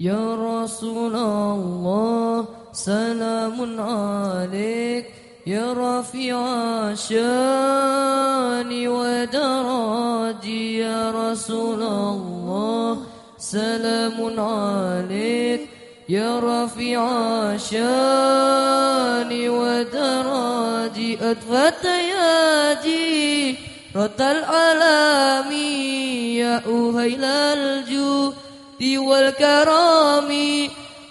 يا رسول الله سلام عليك. يا رفيع الشأن ودراجي يا رسول الله سلام عليك. يا رفيع الشأن ودراجي أدفت ياجي رد العالم يا أهيل الجود والكرام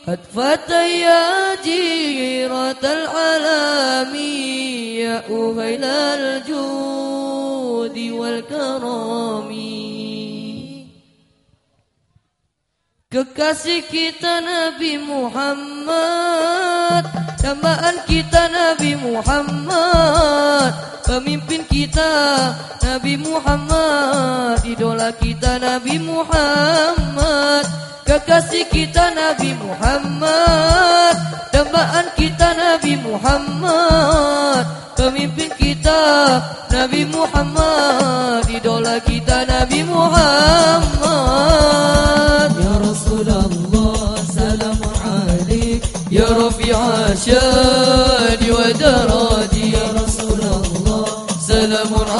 أدفت يا جيرة العالم يا أهيل الجود والكرام. Kekasih kita Nabi Muhammad Dambaan kita Nabi Muhammad. Pemimpin kita Nabi Muhammad. Idola kita Nabi Muhammad. Kekasih kita Nabi Muhammad. Dambaan kita Nabi Muhammad. Pemimpin kita Nabi Muhammad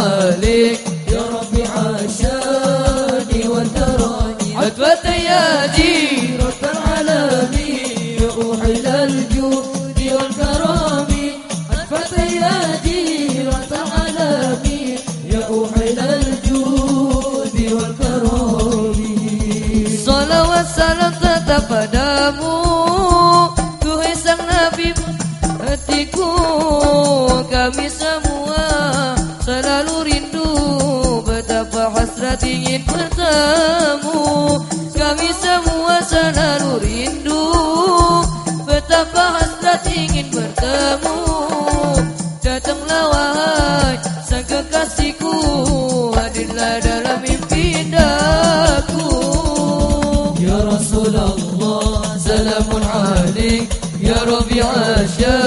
عليك يا ربي عشاني وتراني عتبة ياجي رب العالمين روحي للجود والكرام أدفت يدي رب العالمين يا روحي للجود والكرام Salawat salam tetap padamu Tuhai sang Nabi Hatiku يا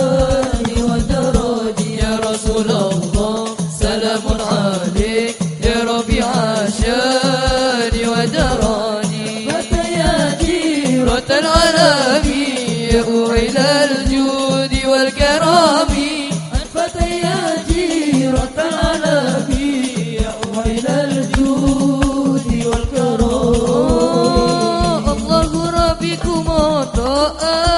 oh. oh.